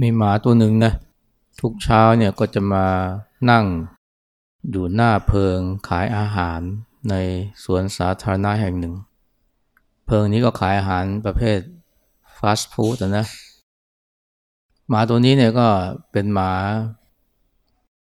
มีหมาตัวหนึ่งนะทุกเช้าเนี่ยก็จะมานั่งอยู่หน้าเพิงขายอาหารในสวนสาธารณะแห่งหนึ่ง เพิงนี้ก็ขายอาหารประเภทฟาสต์ฟู้ดนะหมาตัวนี้เนี่ยก็เป็นหมา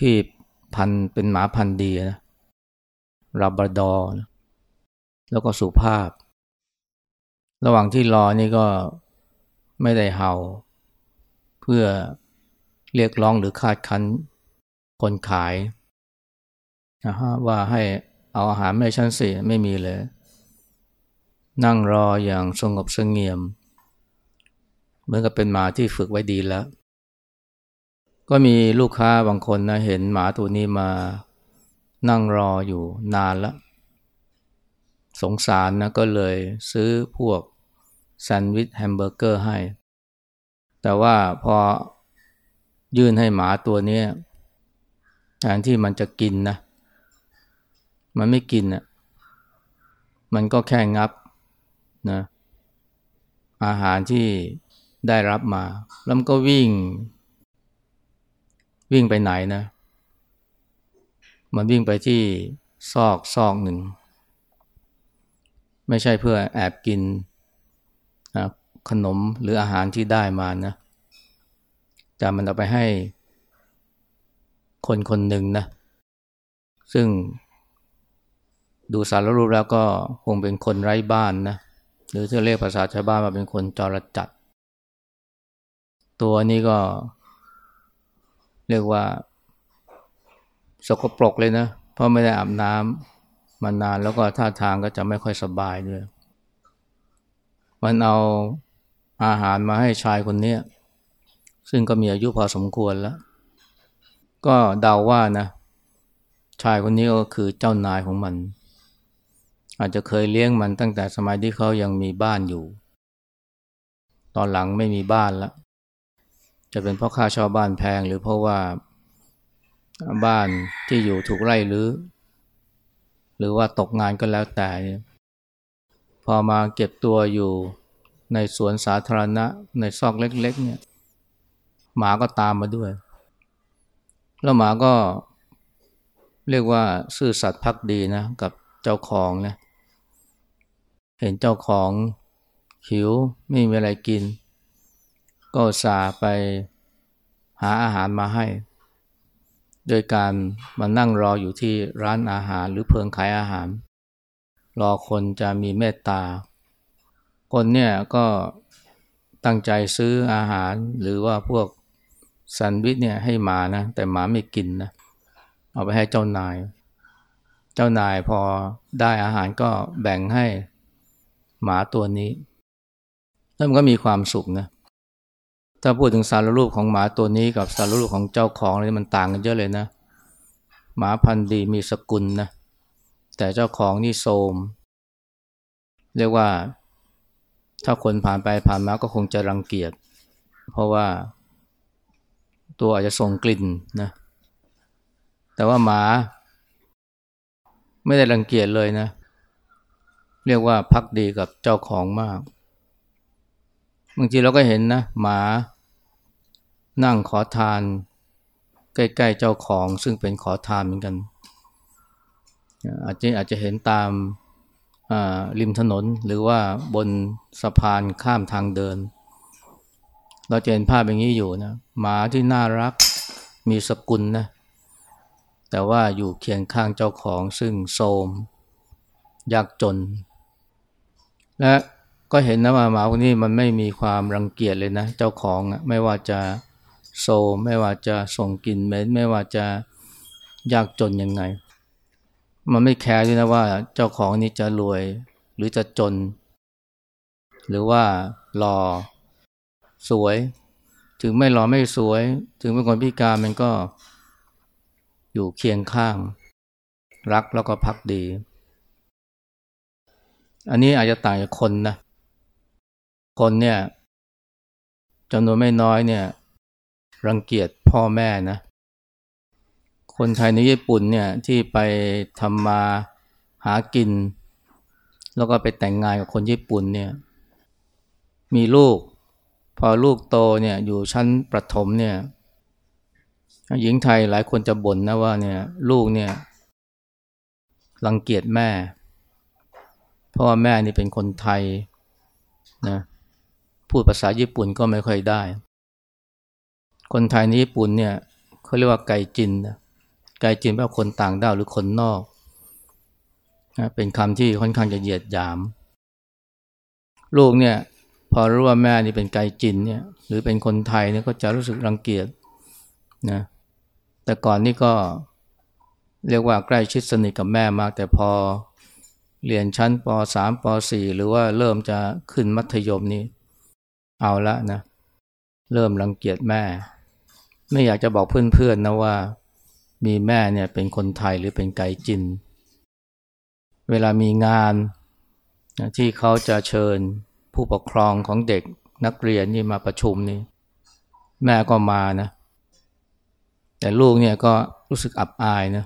ที่พันเป็นหมาพันดีนะรับบดอร์แล้วก็สุภาพ ระหว่างที่รอนี่ก็ไม่ได้เห่า พื่อเรียกร้องหรือคาดคั้นคนขายนะฮะว่าให้เอาอาหารไม่ชั้นสี่ไม่มีเลย นั่งรออย่างสงบสงเงียม เหมือนกับเป็นหมาที่ฝึกไว้ดีแล้ว ก็มีลูกค้าบางคนนะเห็นหมาตัวนี้มานั่งรออยู่นานแล้ว สงสารนะก็เลยซื้อพวกแซนด์วิชแฮมเบอร์เกอร์ให้ แต่ว่าพอยื่นให้หมาตัวนี้แทนที่มันจะกินนะ มันไม่กินอะ มันก็แค่งับนะอาหารที่ได้รับมา แล้วมันก็วิ่ง วิ่งไปไหนนะ มันวิ่งไปที่ซอกซอกหนึ่ง ไม่ใช่เพื่อแอบกิน ขนมหรืออาหารที่ได้มานะจะมันเอาไปให้คนคนหนึ่งนะ ซึ่งดูสารรูปแล้วก็คงเป็นคนไร้บ้านนะ หรือที่เรียกภาษาชาวบ้านมาเป็นคนจรจัด ตัวนี้ก็ เรียกว่า สกปรกเลยนะ เพราะไม่ได้อาบน้ำมานานแล้วก็ท่าทางก็จะไม่ค่อยสบายด้วย มันเอา อาหารมาให้ชายคนนี้ซึ่งก็มีอายุพอสมควรแล้ว ก็เดาว่านะ ชายคนนี้ก็คือเจ้านายของมัน อาจจะเคยเลี้ยงมันตั้งแต่สมัยที่เขายังมีบ้านอยู่ ตอนหลังไม่มีบ้านแล้ว จะเป็นเพราะค่าเช่าบ้านแพงหรือเพราะว่าบ้านที่อยู่ถูกไล่หรือหรือว่าตกงานก็แล้วแต่ พอมาเก็บตัวอยู่ ในสวนสาธารณะ ในซอกเล็ก ๆ เนี่ยหมาก็ตามมาด้วย แล้วหมาก็เรียกว่าซื่อสัตย์พักดีนะ กับเจ้าของนะเห็นเจ้าของหิวไม่มีอะไรกิน ก็สาไปหาอาหารมาให้ โดยการมานั่งรออยู่ที่ร้านอาหารหรือเพิงขายอาหาร รอคนจะมีเมตตา คนเนี่ยก็ตั้งใจซื้ออาหารหรือว่าพวกแซนด์วิชเนี่ยให้หมานะ แต่หมาไม่กินนะเอาไปให้เจ้านาย เจ้านายพอได้อาหารก็แบ่งให้หมาตัวนี้แล้วมันก็มีความสุขนะถ้าพูดถึงสารรูปของหมาตัวนี้กับสารรูปของเจ้าของนี่มันต่างกันเยอะเลยนะ หมาพันธุ์ดีมีสกุลนะแต่เจ้าของนี่โทมเรียกว่า ถ้าคนผ่านไปผ่านมาก็คงจะรังเกียจ เพราะว่า ตัวอาจจะส่งกลิ่นนะ แต่ว่าหมา ไม่ได้รังเกียจเลยนะ เรียกว่าพักดีกับเจ้าของมาก บางทีเราก็เห็นนะ หมา นั่งขอทาน ใกล้ๆเจ้าของซึ่งเป็นขอทานเหมือนกันอาจจะอาจจะเห็นตาม ริมถนนหรือว่าบนสะพานข้ามทางเดิน เราจะเห็นภาพอย่างนี้อยู่นะหมาที่น่ารักมีสกุลนะแต่ว่าอยู่เคียงข้างเจ้าของซึ่งโทมยากจน และก็เห็นนะว่าหมาพวกนี้มันไม่มีความรังเกียจเลยนะ เจ้าของไม่ว่าจะโซมไม่ว่าจะส่งกลิ่นเหม็นไม่ว่าจะยากจนยังไง มันไม่แคร์ด้วยนะว่าเจ้าของนี้จะรวยหรือจะจน หรือว่ารอสวย ถึงไม่หล่อไม่สวย ถึงเป็นคนพิการมันก็อยู่เคียงข้าง รักแล้วก็พักดี อันนี้อาจจะต่างจากคนนะ คนเนี่ยจำนวนไม่น้อยเนี่ย รังเกียจพ่อแม่นะ คนไทยในญี่ปุ่นเนี่ยที่ไปทำมาหากิน แล้วก็ไปแต่งงานกับคนญี่ปุ่นเนี่ยมีลูก พอลูกโตเนี่ยอยู่ชั้นประถมเนี่ยหญิงไทยหลายคนจะบ่นนะว่าเนี่ยลูกเนี่ยรังเกียจแม่ เพราะว่าแม่นี่เป็นคนไทยนะพูดภาษาญี่ปุ่นก็ไม่ค่อยได้ คนไทยในญี่ปุ่นเนี่ยเขาเรียกว่าไกจินนะ ไกจินแปลว่าคนต่างด้าวหรือคนนอกนะเป็นคำที่ค่อนข้างจะเหยียดหยาม ลูกเนี่ยพอรู้ว่าแม่นี่เป็นไกจินเนี่ยหรือเป็นคนไทยเนี่ยก็จะรู้สึกรังเกียจนะแต่ก่อนนี่ก็เรียกว่าใกล้ชิดสนิทกับแม่มาก แต่พอเรียนชั้นป .3 ป .4 หรือว่าเริ่มจะขึ้นมัธยมนี่เอาละนะ เริ่มรังเกียจแม่ ไม่อยากจะบอกเพื่อนๆนะว่า มีแม่เนี่ยเป็นคนไทยหรือเป็นไกจิน เวลามีงานที่เขาจะเชิญผู้ปกครองของเด็กนักเรียนนี่มาประชุมนี่แม่ก็มานะแต่ลูกเนี่ยก็รู้สึกอับอายนะ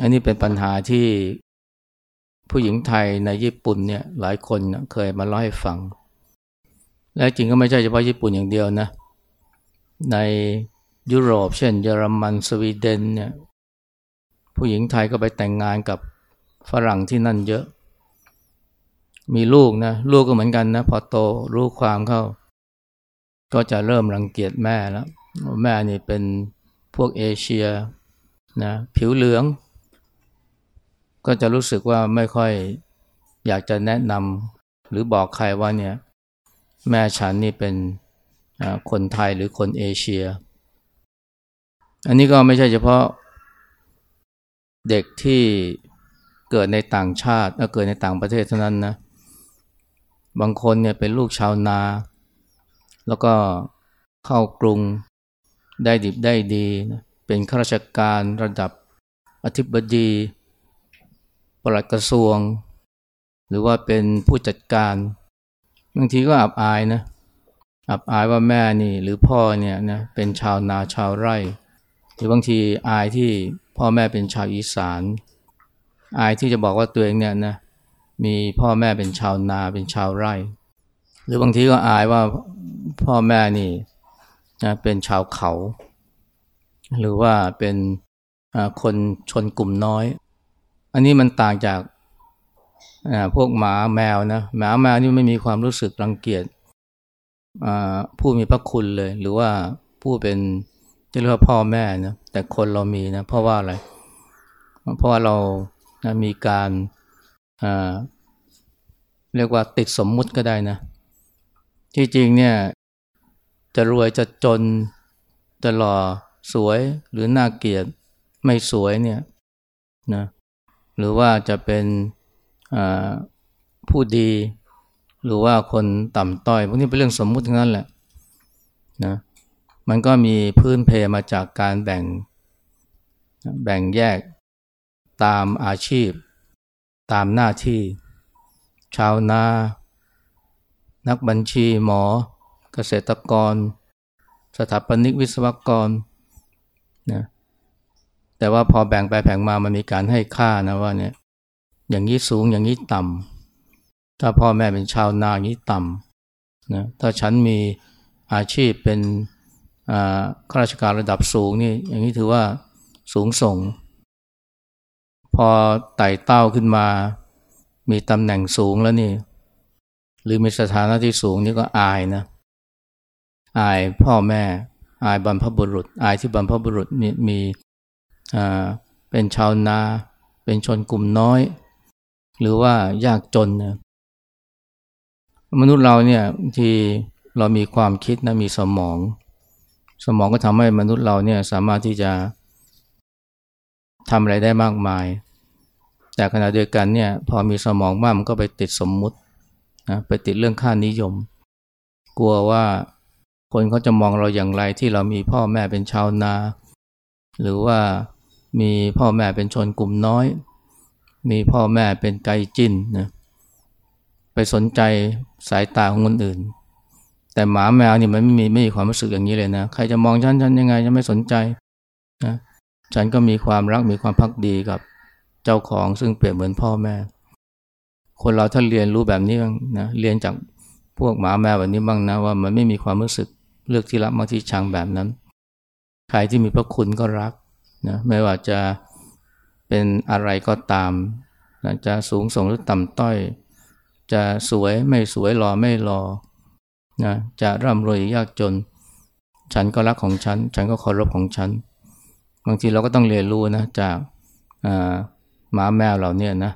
อันนี้เป็นปัญหาที่ผู้หญิงไทยในญี่ปุ่นเนี่ยหลายคนเคยมาเล่าให้ฟัง และจริงก็ไม่ใช่เฉพาะญี่ปุ่นอย่างเดียวนะ ใน ยุโรป เช่น เยอรมันสวีเดนเนี่ยผู้หญิงไทยก็ไปแต่งงานกับฝรั่งที่นั่นเยอะ มีลูกนะลูกก็เหมือนกันนะพอโตรู้ความเข้า ก็จะเริ่มรังเกียจแม่แล้วแม่นี่เป็นพวกเอเชียนะผิวเหลือง ก็จะรู้สึกว่าไม่ค่อยอยากจะแนะนำหรือบอกใครว่าเนี่ยแม่ฉันนี่เป็นคนไทยหรือคนเอเชีย อันนี้ก็ไม่ใช่เฉพาะเด็กที่เกิดในต่างชาติเกิดในต่างประเทศเท่านั้นนะ บางคนเนี่ยเป็นลูกชาวนา แล้วก็เข้ากรุงได้ดิบได้ดีนะเป็นข้าราชการระดับอธิบดีปลัดกระทรวง หรือว่าเป็นผู้จัดการ บางทีก็อับอายนะอับอายว่าแม่นี่หรือพ่อเนี่ยนะเป็นชาวนาชาวไร่ หรือบางทีอายที่พ่อแม่เป็นชาวอีสาน อายที่จะบอกว่าตัวเองเนี่ยนะมีพ่อแม่เป็นชาวนาเป็นชาวไร่ หรือบางทีก็อายว่าพ่อแม่นี่นะเป็นชาวเขา หรือว่าเป็นคนชนกลุ่มน้อย อันนี้มันต่างจากพวกหมาแมวนะหมาแมวนี่ไม่มีความรู้สึกรังเกียจผู้มีพระคุณเลย หรือว่าผู้เป็น จะเรียกว่าพ่อแม่นะแต่คนเรามีนะเพราะว่าอะไรเพราะว่าเรานะมีการเรียกว่าติดสมมุติก็ได้นะ ที่จริงเนี่ยจะรวยจะจนจะหล่อสวยหรือน่าเกลียดไม่สวยเนี่ยนะหรือว่าจะเป็นผู้ดี หรือว่าคนต่ำต้อยพวกนี้เป็นเรื่องสมมุติทั้งนั้นแหละนะ มันก็มีพื้นเพมาจากการแบ่ง แบ่งแยกตามอาชีพ ตามหน้าที่ ชาวนา นักบัญชีหมอ เกษตรกร สถาปนิกวิศวกรนะแต่ว่าพอแบ่งไปแบ่งมามันมีการให้ค่านะว่าเนี่ยอย่างนี้สูงอย่างนี้ต่ำถ้าพ่อแม่เป็นชาวนาอย่างนี้ต่ำนะถ้าฉันมีอาชีพเป็น ข้าราชการระดับสูงนี่อย่างนี้ถือว่าสูงส่ง พอไต่เต้าขึ้นมา มีตำแหน่งสูงแล้วนี่ หรือมีสถานะที่สูงนี่ก็อายนะ อายพ่อแม่ อายบรรพบุรุษ อายที่บรรพบุรุษมีมีเป็นชาวนา เป็นชนกลุ่มน้อย หรือว่ายากจนนะมนุษย์เราเนี่ยที่เรามีความคิดนะมีสมอง สมองก็ทำให้มนุษย์เราเนี่ยสามารถที่จะทำอะไรได้มากมาย แต่ขณะเดียวกันเนี่ยพอมีสมองมากมันก็ไปติดสมมุตินะไปติดเรื่องค่านิยม กลัวว่าคนเขาจะมองเราอย่างไรที่เรามีพ่อแม่เป็นชาวนา หรือว่ามีพ่อแม่เป็นชนกลุ่มน้อย มีพ่อแม่เป็นไกจินนะไปสนใจสายตาของคนอื่น แต่หมาแมวนี่มันไม่มีไม่มีความรู้สึกอย่างนี้เลยนะ ใครจะมองฉันฉันยังไงจะไม่สนใจนะฉันก็มีความรักมีความพักดีกับเจ้าของซึ่งเปรียบเหมือนพ่อแม่ คนเราถ้าเรียนรู้แบบนี้นะเรียนจากพวกหมาแมวแบบนี้บ้างนะว่ามันไม่มีความรู้สึกเลือกที่รักมักที่ชังแบบนั้น ใครที่มีพระคุณก็รักนะไม่ว่าจะเป็นอะไรก็ตามนะจะสูงส่งหรือต่ำต้อย จะสวยไม่สวยหล่อไม่หล่อ นะจะร่ำรวยยากจน ฉันก็รักของฉัน ฉันก็เคารพของฉัน บางทีเราก็ต้องเรียนรู้นะจากหมาแมวเหล่านี้นะ